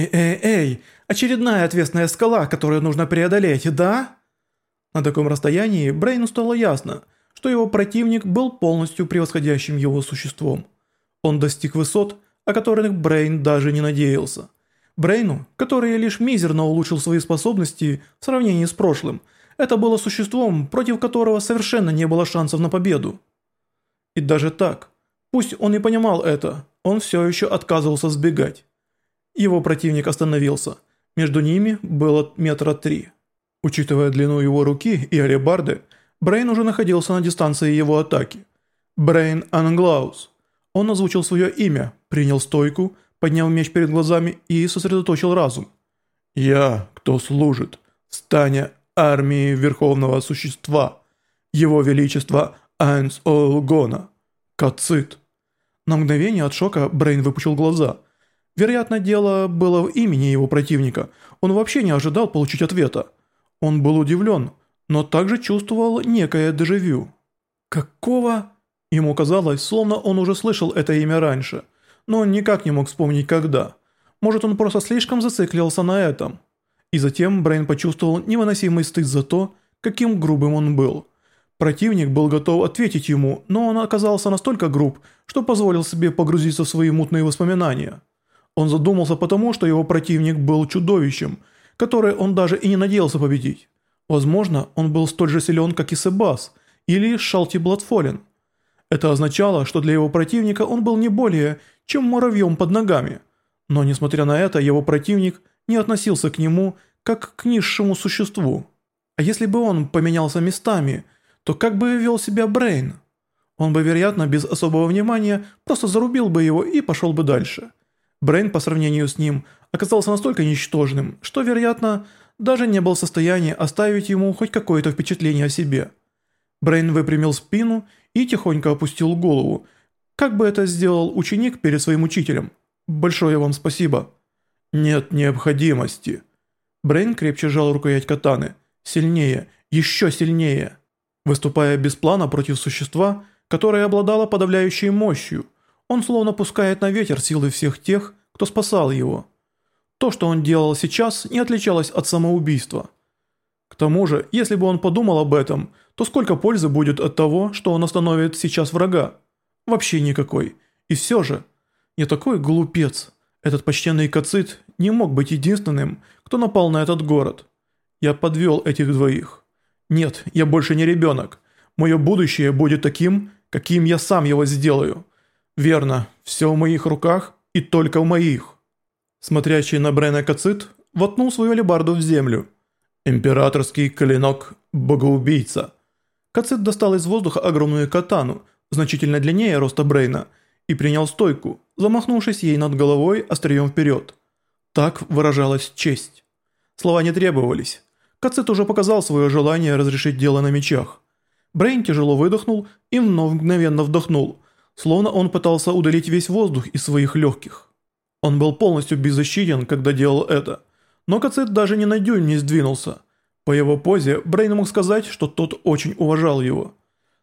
Эй, эй, эй, очередная отвесная скала, которую нужно преодолеть, да? На таком расстоянии Брейну стало ясно, что его противник был полностью превосходящим его существом. Он достиг высот, о которых Брейн даже не надеялся. Брейну, который лишь мизерно улучшил свои способности в сравнении с прошлым, это было существом, против которого совершенно не было шансов на победу. И даже так, пусть он и понимал это, он все еще отказывался сбегать. Его противник остановился. Между ними было метра три. Учитывая длину его руки и алебарды, Брейн уже находился на дистанции его атаки. Брейн Англаус. Он озвучил свое имя, принял стойку, поднял меч перед глазами и сосредоточил разум. «Я, кто служит, стане армии Верховного Существа, Его Величество Айнс Олгона, Кацит». На мгновение от шока Брейн выпучил глаза. Вероятно, дело было в имени его противника. Он вообще не ожидал получить ответа. Он был удивлен, но также чувствовал некое дежавю. «Какого?» Ему казалось, словно он уже слышал это имя раньше, но он никак не мог вспомнить когда. Может он просто слишком зациклился на этом. И затем Брейн почувствовал невыносимый стыд за то, каким грубым он был. Противник был готов ответить ему, но он оказался настолько груб, что позволил себе погрузиться в свои мутные воспоминания. Он задумался потому, что его противник был чудовищем, которое он даже и не надеялся победить. Возможно, он был столь же силен, как и Себас, или Шалти Бладфолен. Это означало, что для его противника он был не более, чем муравьем под ногами. Но несмотря на это, его противник не относился к нему, как к низшему существу. А если бы он поменялся местами, то как бы вел себя Брейн? Он бы, вероятно, без особого внимания просто зарубил бы его и пошел бы дальше. Брейн по сравнению с ним оказался настолько ничтожным, что, вероятно, даже не был в состоянии оставить ему хоть какое-то впечатление о себе. Брейн выпрямил спину и тихонько опустил голову, как бы это сделал ученик перед своим учителем. «Большое вам спасибо». «Нет необходимости». Брейн крепче сжал рукоять катаны. Сильнее, еще сильнее. Выступая без плана против существа, которое обладало подавляющей мощью, он словно пускает на ветер силы всех тех, кто спасал его. То, что он делал сейчас, не отличалось от самоубийства. К тому же, если бы он подумал об этом, то сколько пользы будет от того, что он остановит сейчас врага? Вообще никакой. И все же, не такой глупец. Этот почтенный кацит не мог быть единственным, кто напал на этот город. Я подвел этих двоих. Нет, я больше не ребенок. Мое будущее будет таким, каким я сам его сделаю. Верно, все в моих руках и только в моих. Смотрящий на Брена Кацит воткнул свою алебарду в землю. Императорский клинок богоубийца. Кацит достал из воздуха огромную катану, значительно длиннее роста Брейна, и принял стойку, замахнувшись ей над головой острием вперед. Так выражалась честь. Слова не требовались. Кацит уже показал свое желание разрешить дело на мечах. Брейн тяжело выдохнул и вновь мгновенно вдохнул, словно он пытался удалить весь воздух из своих легких. Он был полностью беззащитен, когда делал это. Но Кацит даже ни на дюйм не сдвинулся. По его позе Брейн мог сказать, что тот очень уважал его.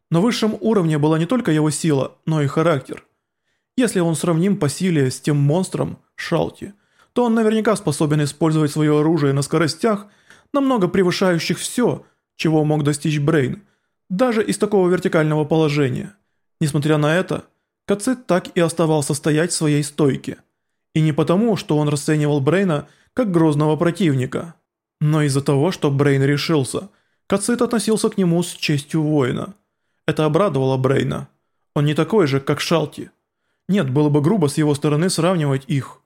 На высшем уровне была не только его сила, но и характер. Если он сравним по силе с тем монстром, Шалти, то он наверняка способен использовать свое оружие на скоростях, намного превышающих все, чего мог достичь Брейн, даже из такого вертикального положения. Несмотря на это, Кацит так и оставался стоять в своей стойке – и не потому, что он расценивал Брейна как грозного противника, но из-за того, что Брейн решился. Кацит относился к нему с честью воина. Это обрадовало Брейна. Он не такой же, как Шалти. Нет, было бы грубо с его стороны сравнивать их.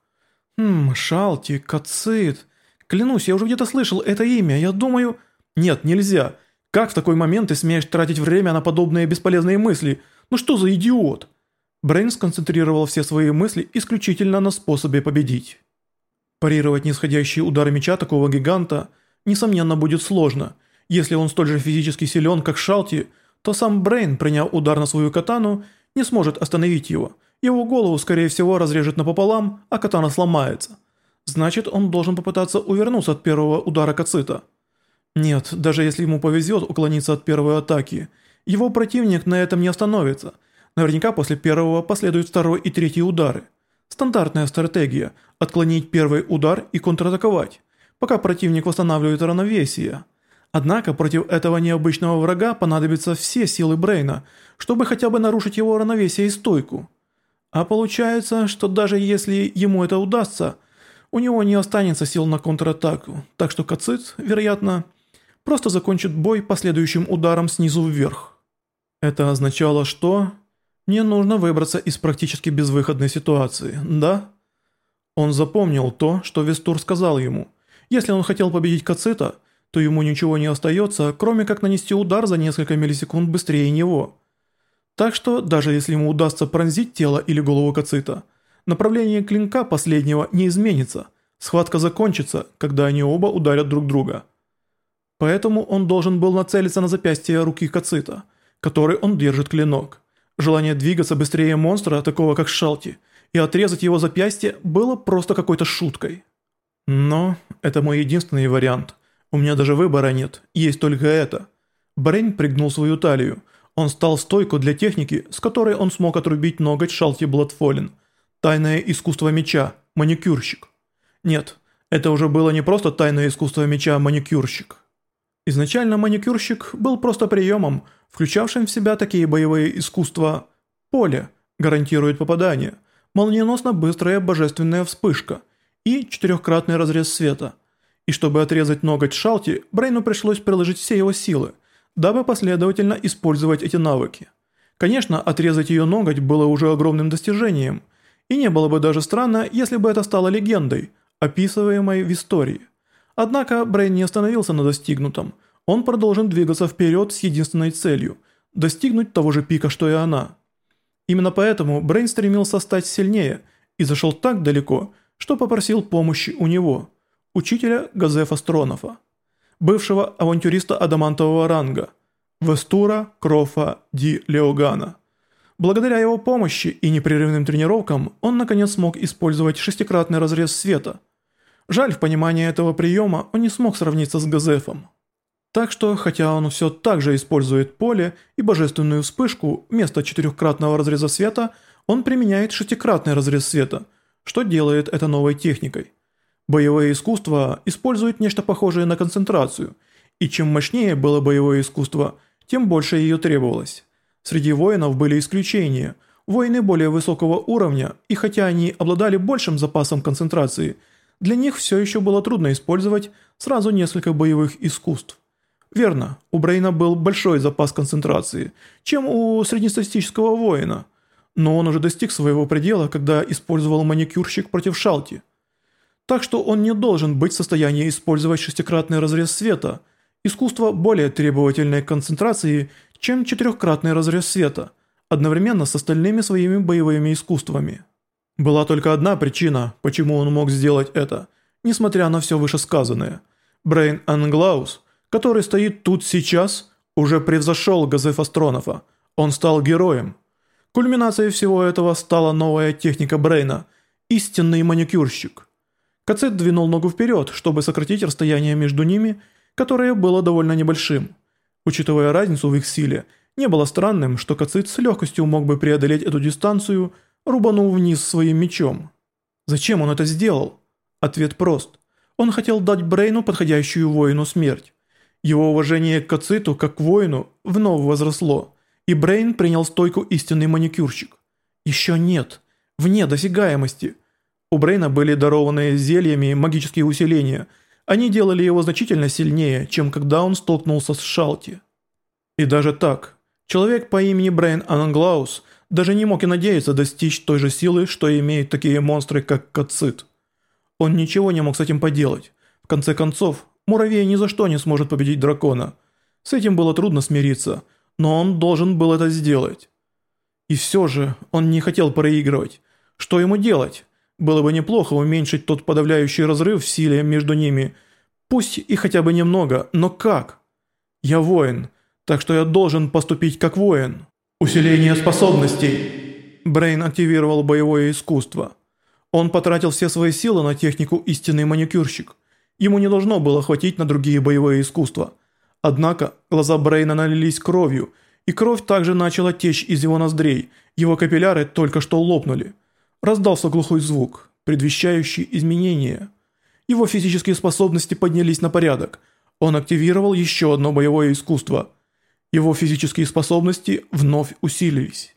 Хм, Шалти, Кацит. Клянусь, я уже где-то слышал это имя, я думаю... Нет, нельзя. Как в такой момент ты смеешь тратить время на подобные бесполезные мысли? Ну что за идиот? Брейн сконцентрировал все свои мысли исключительно на способе победить. Парировать нисходящие удары меча такого гиганта, несомненно, будет сложно. Если он столь же физически силен, как Шалти, то сам Брейн, приняв удар на свою катану, не сможет остановить его. Его голову, скорее всего, разрежет напополам, а катана сломается. Значит, он должен попытаться увернуться от первого удара Кацита. Нет, даже если ему повезет уклониться от первой атаки, его противник на этом не остановится – Наверняка после первого последуют второй и третий удары. Стандартная стратегия – отклонить первый удар и контратаковать, пока противник восстанавливает равновесие. Однако против этого необычного врага понадобятся все силы Брейна, чтобы хотя бы нарушить его равновесие и стойку. А получается, что даже если ему это удастся, у него не останется сил на контратаку, так что Кацит, вероятно, просто закончит бой последующим ударом снизу вверх. Это означало, что мне нужно выбраться из практически безвыходной ситуации, да? Он запомнил то, что Вестур сказал ему. Если он хотел победить Кацита, то ему ничего не остается, кроме как нанести удар за несколько миллисекунд быстрее него. Так что, даже если ему удастся пронзить тело или голову Кацита, направление клинка последнего не изменится, схватка закончится, когда они оба ударят друг друга. Поэтому он должен был нацелиться на запястье руки Кацита, который он держит клинок. Желание двигаться быстрее монстра, такого как Шалти, и отрезать его запястье было просто какой-то шуткой. Но это мой единственный вариант. У меня даже выбора нет, есть только это. Брейн пригнул свою талию. Он стал стойку для техники, с которой он смог отрубить ноготь Шалти Бладфолен. Тайное искусство меча, маникюрщик. Нет, это уже было не просто тайное искусство меча, маникюрщик. Изначально маникюрщик был просто приемом, включавшим в себя такие боевые искусства «Поле» гарантирует попадание, молниеносно быстрая божественная вспышка и четырехкратный разрез света. И чтобы отрезать ноготь Шалти, Брейну пришлось приложить все его силы, дабы последовательно использовать эти навыки. Конечно, отрезать ее ноготь было уже огромным достижением, и не было бы даже странно, если бы это стало легендой, описываемой в истории. Однако Брейн не остановился на достигнутом. Он продолжен двигаться вперед с единственной целью – достигнуть того же пика, что и она. Именно поэтому Брейн стремился стать сильнее и зашел так далеко, что попросил помощи у него, учителя Газефа Стронофа, бывшего авантюриста адамантового ранга, Вестура Крофа Ди Леогана. Благодаря его помощи и непрерывным тренировкам он наконец смог использовать шестикратный разрез света – Жаль, в понимании этого приема он не смог сравниться с Газефом. Так что, хотя он все так же использует поле и божественную вспышку вместо четырехкратного разреза света, он применяет шестикратный разрез света, что делает это новой техникой. Боевое искусство использует нечто похожее на концентрацию, и чем мощнее было боевое искусство, тем больше ее требовалось. Среди воинов были исключения, воины более высокого уровня, и хотя они обладали большим запасом концентрации – для них все еще было трудно использовать сразу несколько боевых искусств. Верно, у Брейна был большой запас концентрации, чем у среднестатистического воина, но он уже достиг своего предела, когда использовал маникюрщик против Шалти. Так что он не должен быть в состоянии использовать шестикратный разрез света, искусство более требовательной концентрации, чем четырехкратный разрез света, одновременно с остальными своими боевыми искусствами. Была только одна причина, почему он мог сделать это, несмотря на все вышесказанное. Брейн Англаус, который стоит тут сейчас, уже превзошел Газефа Стронова. Он стал героем. Кульминацией всего этого стала новая техника Брейна – истинный маникюрщик. Кацет двинул ногу вперед, чтобы сократить расстояние между ними, которое было довольно небольшим. Учитывая разницу в их силе, не было странным, что Кацит с легкостью мог бы преодолеть эту дистанцию – рубанул вниз своим мечом. Зачем он это сделал? Ответ прост. Он хотел дать Брейну подходящую воину смерть. Его уважение к Кациту как к воину вновь возросло, и Брейн принял стойку истинный маникюрщик. Еще нет. Вне досягаемости. У Брейна были дарованные зельями магические усиления. Они делали его значительно сильнее, чем когда он столкнулся с Шалти. И даже так, человек по имени Брейн Ананглаус – даже не мог и надеяться достичь той же силы, что имеют такие монстры, как Кацит. Он ничего не мог с этим поделать. В конце концов, муравей ни за что не сможет победить дракона. С этим было трудно смириться, но он должен был это сделать. И все же он не хотел проигрывать. Что ему делать? Было бы неплохо уменьшить тот подавляющий разрыв в силе между ними. Пусть и хотя бы немного, но как? Я воин, так что я должен поступить как воин. Усиление способностей. Брейн активировал боевое искусство. Он потратил все свои силы на технику истинный маникюрщик. Ему не должно было хватить на другие боевые искусства. Однако глаза Брейна налились кровью, и кровь также начала течь из его ноздрей, его капилляры только что лопнули. Раздался глухой звук, предвещающий изменения. Его физические способности поднялись на порядок. Он активировал еще одно боевое искусство. Его физические способности вновь усилились.